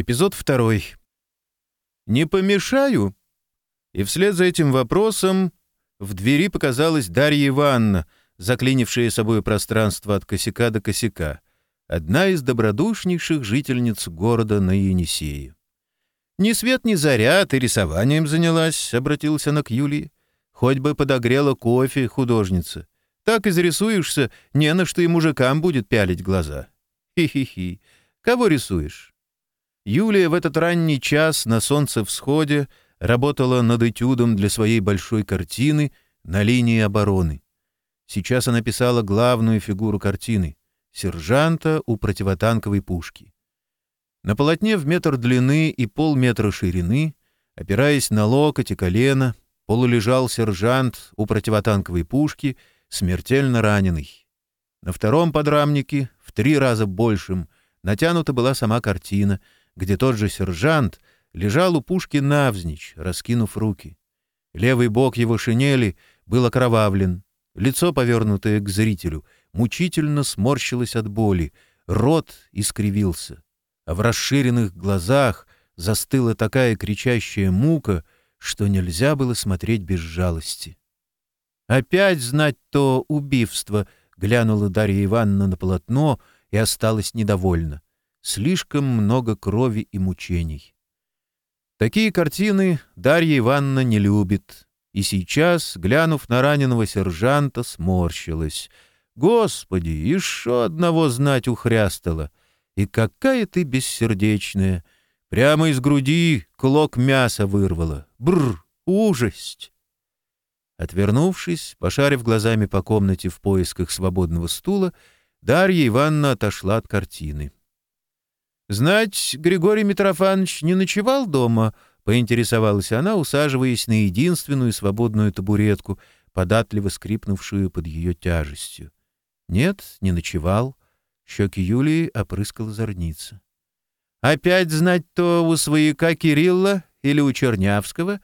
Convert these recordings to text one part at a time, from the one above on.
Эпизод второй. «Не помешаю?» И вслед за этим вопросом в двери показалась Дарья Ивановна, заклинившая собой пространство от косяка до косяка, одна из добродушнейших жительниц города на Енисее. «Ни свет, ни заря, ты рисованием занялась», — обратилась она к Юлии. «Хоть бы подогрела кофе художница. Так и зарисуешься, не на что и мужикам будет пялить глаза». «Хи-хи-хи. Кого рисуешь?» Юлия в этот ранний час на солнце всходе работала над этюдом для своей большой картины на линии обороны. Сейчас она писала главную фигуру картины — сержанта у противотанковой пушки. На полотне в метр длины и полметра ширины, опираясь на локоть и колено, полулежал сержант у противотанковой пушки, смертельно раненый. На втором подрамнике, в три раза большем, натянута была сама картина — где тот же сержант лежал у пушки навзничь, раскинув руки. Левый бок его шинели был окровавлен, лицо, повернутое к зрителю, мучительно сморщилось от боли, рот искривился, а в расширенных глазах застыла такая кричащая мука, что нельзя было смотреть без жалости. «Опять знать то убивство!» — глянула Дарья Ивановна на полотно и осталась недовольна слишком много крови и мучений. Такие картины Дарья Ивановна не любит. И сейчас, глянув на раненого сержанта, сморщилась. «Господи, еще одного знать ухрястала! И какая ты бессердечная! Прямо из груди клок мяса вырвала! Бр! Ужасть!» Отвернувшись, пошарив глазами по комнате в поисках свободного стула, Дарья Ивановна отошла от картины. — «Знать, Григорий Митрофанович не ночевал дома?» — поинтересовалась она, усаживаясь на единственную свободную табуретку, податливо скрипнувшую под ее тяжестью. «Нет, не ночевал». Щеки Юлии опрыскала зорница. «Опять знать-то у свояка Кирилла или у Чернявского?»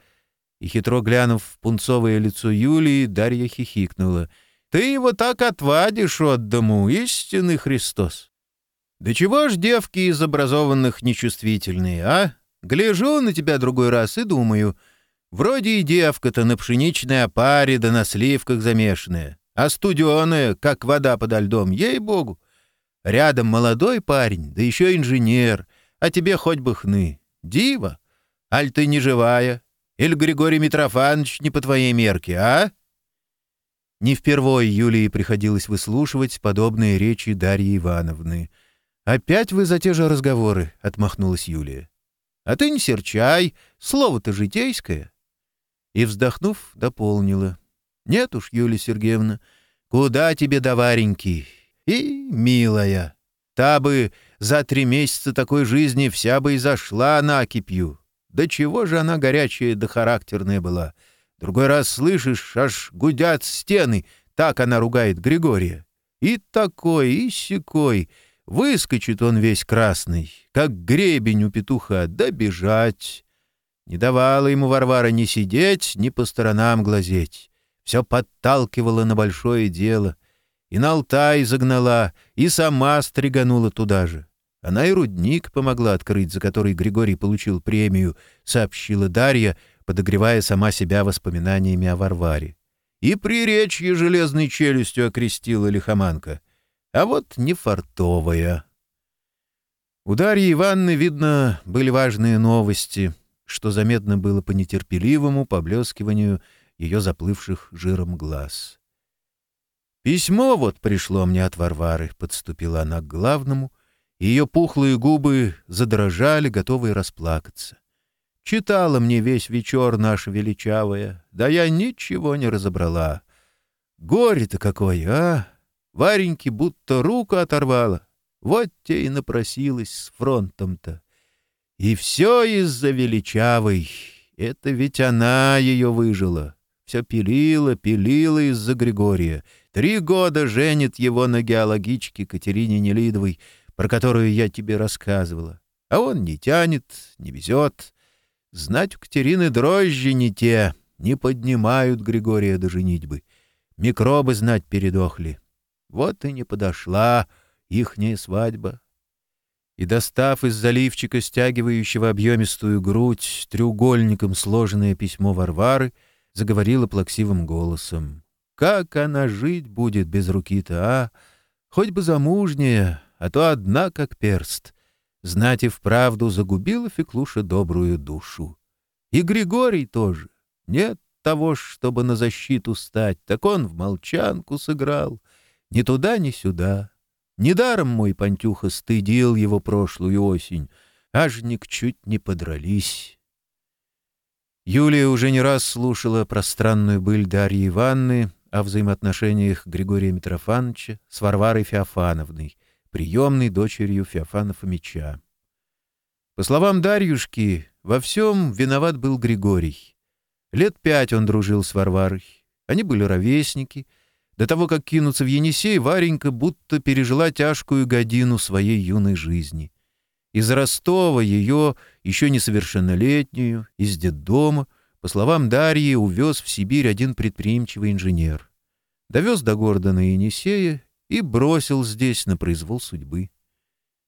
И хитро глянув в пунцовое лицо Юлии, Дарья хихикнула. «Ты его так отвадишь от дому, истинный Христос!» Да чего ж девки из образованных нечувствительные, а? Гляжу на тебя другой раз и думаю. Вроде и девка-то на пшеничной опаре да на сливках замешанная, а студеная, как вода подо льдом, ей-богу. Рядом молодой парень, да еще инженер, а тебе хоть бы хны. Дива, аль ты не живая, или Григорий Митрофанович не по твоей мерке, а? Не впервой Юлии приходилось выслушивать подобные речи Дарьи Ивановны. «Опять вы за те же разговоры», — отмахнулась Юлия. «А ты не серчай, слово-то житейское». И, вздохнув, дополнила. «Нет уж, Юлия Сергеевна, куда тебе до Вареньки? И, милая, та бы за три месяца такой жизни вся бы и зашла накипью. Да чего же она горячая да характерная была. Другой раз слышишь, аж гудят стены, так она ругает Григория. И такой, и сякой». Выскочит он весь красный, как гребень у петуха, да бежать. Не давала ему Варвара ни сидеть, ни по сторонам глазеть. Все подталкивала на большое дело. И на Алтай загнала, и сама стриганула туда же. Она и рудник помогла открыть, за который Григорий получил премию, сообщила Дарья, подогревая сама себя воспоминаниями о Варваре. И при приречье железной челюстью окрестила лихоманка а вот не фартовая. У Дарьи Ивановны, видно, были важные новости, что заметно было по нетерпеливому поблескиванию ее заплывших жиром глаз. «Письмо вот пришло мне от Варвары», — подступила она к главному, и ее пухлые губы задрожали, готовые расплакаться. «Читала мне весь вечер наша величавая, да я ничего не разобрала. Горе-то какое, а!» Вареньке будто руку оторвала. Вот те и напросилась с фронтом-то. И все из-за величавой. Это ведь она ее выжила. Все пилила, пилила из-за Григория. Три года женит его на геологичке Катерине Нелидовой, про которую я тебе рассказывала. А он не тянет, не везет. Знать у Катерины дрожжи не те, не поднимают Григория до женитьбы. Микробы знать передохли. Вот и не подошла ихняя свадьба. И, достав из заливчика, стягивающего объемистую грудь, треугольником сложенное письмо Варвары, заговорила плаксивым голосом. «Как она жить будет без руки-то, а? Хоть бы замужняя, а то одна как перст. Знать и вправду загубила Феклуша добрую душу. И Григорий тоже. Нет того, чтобы на защиту стать, так он в молчанку сыграл» ни туда, ни сюда. Недаром мой Пантюха стыдил его прошлую осень. аж Ажник чуть не подрались. Юлия уже не раз слушала про странную быль Дарьи Ивановны о взаимоотношениях Григория Митрофановича с Варварой Феофановной, приемной дочерью Феофана Фомича. По словам Дарьюшки, во всем виноват был Григорий. Лет пять он дружил с Варварой. Они были ровесники — до того, как кинуться в Енисей, Варенька будто пережила тяжкую годину своей юной жизни. Из Ростова ее, еще несовершеннолетнюю, из детдома, по словам Дарьи, увез в Сибирь один предприимчивый инженер. Довез до города на Енисея и бросил здесь на произвол судьбы.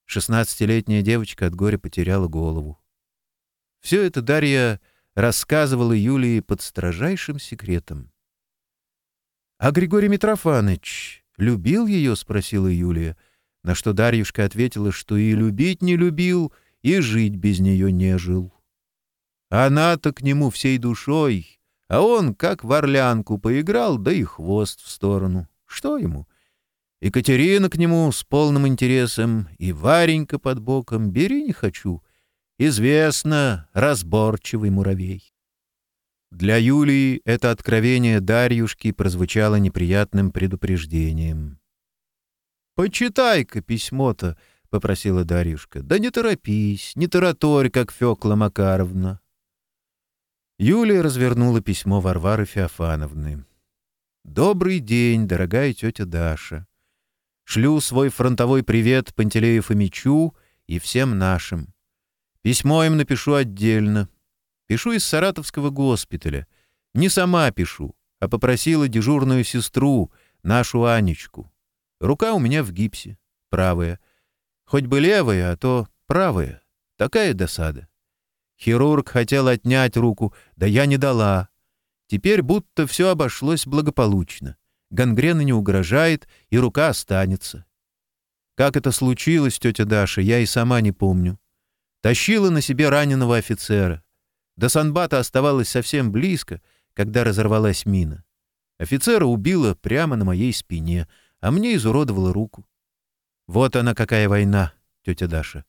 Шестнадцатилетняя девочка от горя потеряла голову. Все это Дарья рассказывала Юлии под строжайшим секретом. «А Григорий Митрофанович любил ее?» — спросила Юлия, на что Дарьюшка ответила, что и любить не любил, и жить без нее не жил. Она-то к нему всей душой, а он как в орлянку поиграл, да и хвост в сторону. Что ему? Екатерина к нему с полным интересом, и Варенька под боком «бери не хочу». Известно, разборчивый муравей. Для Юлии это откровение Дарьюшки прозвучало неприятным предупреждением. «Почитай-ка письмо-то», — попросила Дарьюшка. «Да не торопись, не тараторь, как Фёкла Макаровна». Юлия развернула письмо Варвары Феофановны. «Добрый день, дорогая тётя Даша. Шлю свой фронтовой привет Пантелею Фомичу и всем нашим. Письмо им напишу отдельно, Пишу из Саратовского госпиталя. Не сама пишу, а попросила дежурную сестру, нашу Анечку. Рука у меня в гипсе, правая. Хоть бы левая, а то правая. Такая досада. Хирург хотел отнять руку, да я не дала. Теперь будто все обошлось благополучно. Гангрена не угрожает, и рука останется. Как это случилось, тетя Даша, я и сама не помню. Тащила на себе раненого офицера. До Санбата оставалось совсем близко, когда разорвалась мина. Офицера убила прямо на моей спине, а мне изуродовала руку. Вот она какая война, тетя Даша.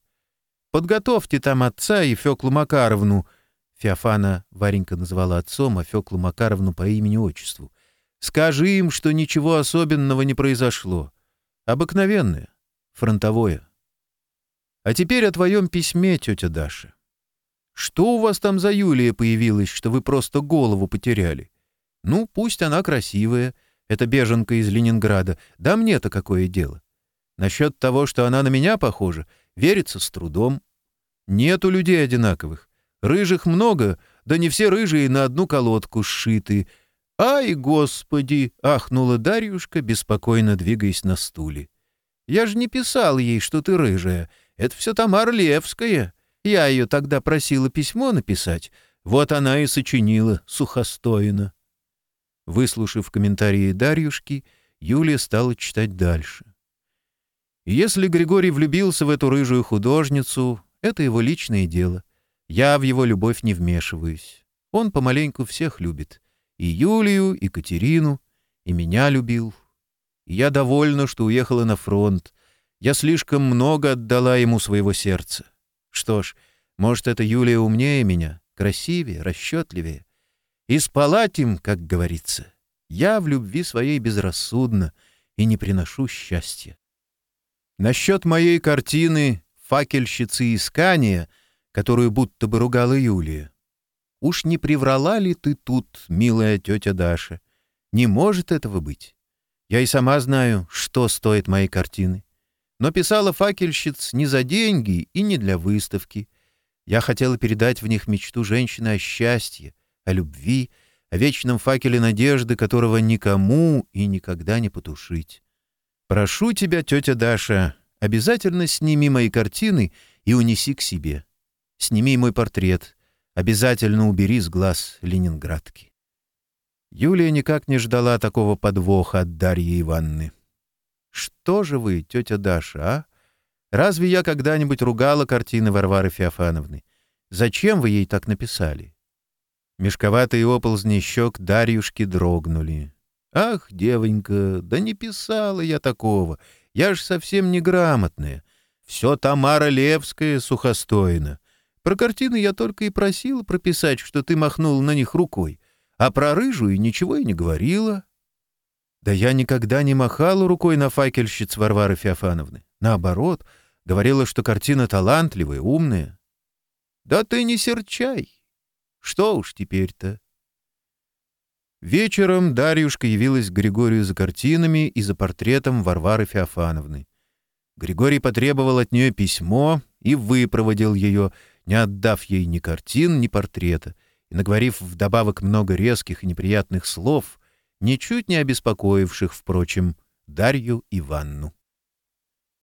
Подготовьте там отца и Феклу Макаровну. Феофана Варенька назвала отцом, а Феклу Макаровну по имени-отчеству. Скажи им, что ничего особенного не произошло. Обыкновенное, фронтовое. А теперь о твоем письме, тетя Даша. Что у вас там за Юлия появилась, что вы просто голову потеряли? Ну, пусть она красивая, эта беженка из Ленинграда, да мне-то какое дело. Насчет того, что она на меня похожа, верится с трудом. Нет у людей одинаковых. Рыжих много, да не все рыжие на одну колодку сшиты. Ай, господи! — ахнула Дарьюшка, беспокойно двигаясь на стуле. — Я же не писал ей, что ты рыжая. Это все Тамара Левская. — я ее тогда просила письмо написать. Вот она и сочинила сухостоина». Выслушав комментарии Дарьюшки, Юлия стала читать дальше. «Если Григорий влюбился в эту рыжую художницу, это его личное дело. Я в его любовь не вмешиваюсь. Он помаленьку всех любит. И Юлию, и Катерину, и меня любил. И я довольна, что уехала на фронт. Я слишком много отдала ему своего сердца. Что ж, может, это Юлия умнее меня, красивее, расчетливее. И спалать им, как говорится. Я в любви своей безрассудна и не приношу счастья. Насчет моей картины «Факельщицы искания», которую будто бы ругала Юлия. Уж не приврала ли ты тут, милая тетя Даша? Не может этого быть. Я и сама знаю, что стоит моей картины но писала факельщиц не за деньги и не для выставки. Я хотела передать в них мечту женщины о счастье, о любви, о вечном факеле надежды, которого никому и никогда не потушить. Прошу тебя, тетя Даша, обязательно сними мои картины и унеси к себе. Сними мой портрет. Обязательно убери с глаз ленинградки. Юлия никак не ждала такого подвоха от Дарьи Ивановны. Что же вы, тетя Даша, а? Разве я когда-нибудь ругала картины Варвары Феофановны? Зачем вы ей так написали?» Мешковатые оползни щек Дарьюшки дрогнули. «Ах, девонька, да не писала я такого. Я ж совсем неграмотная. Все Тамара Левская сухостоина. Про картины я только и просила прописать, что ты махнул на них рукой. А про рыжую ничего и не говорила. Да я никогда не махала рукой на факельщиц Варвары Феофановны. Наоборот, говорила, что картина талантливая, умная. Да ты не серчай. Что уж теперь-то? Вечером Дарьюшка явилась к Григорию за картинами и за портретом Варвары Феофановны. Григорий потребовал от нее письмо и выпроводил ее, не отдав ей ни картин, ни портрета, и, наговорив вдобавок много резких и неприятных слов, ничуть не обеспокоивших, впрочем, Дарью и Иванну.